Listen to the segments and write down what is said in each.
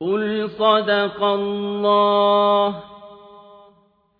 قل صدق الله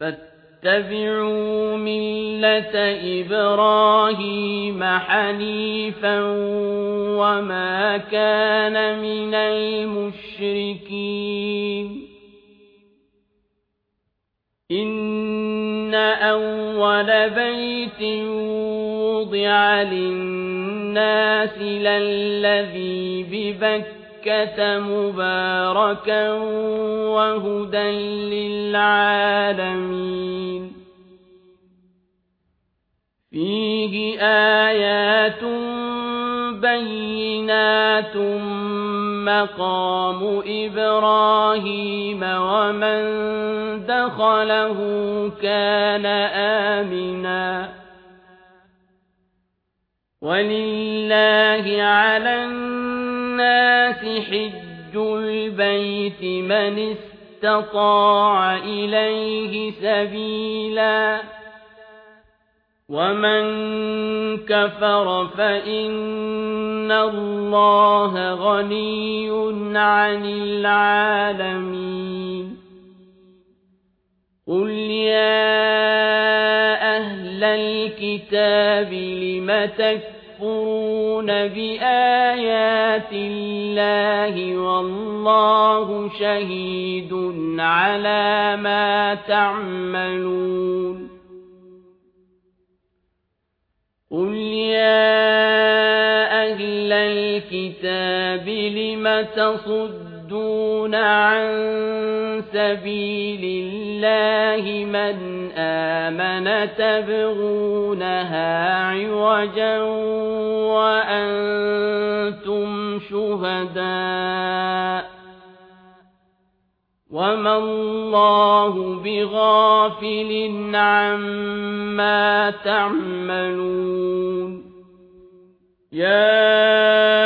فاتبعوا ملة إبراهيم حنيفا وما كان من المشركين إن أول بيت وضع للناس للذي ببكر مكة مباركا وهدى للعالمين. فيه آيات بينات مقام إبراهيم ومن دخله كان آمنا. ولله على الناس الناس حج البيت من استطاع إليه سبيلا ومن كفر فإن الله غني عن العالمين قل يا أهل الكتاب لم تكفرون يكفرون بآيات الله والله شهيد على ما تعملون. قل يا أهل الكتاب لم تصدون عن سبيل الله من آمن تبغونها عوجا وأنتم شهداء وما الله بغافل عما تعملون يا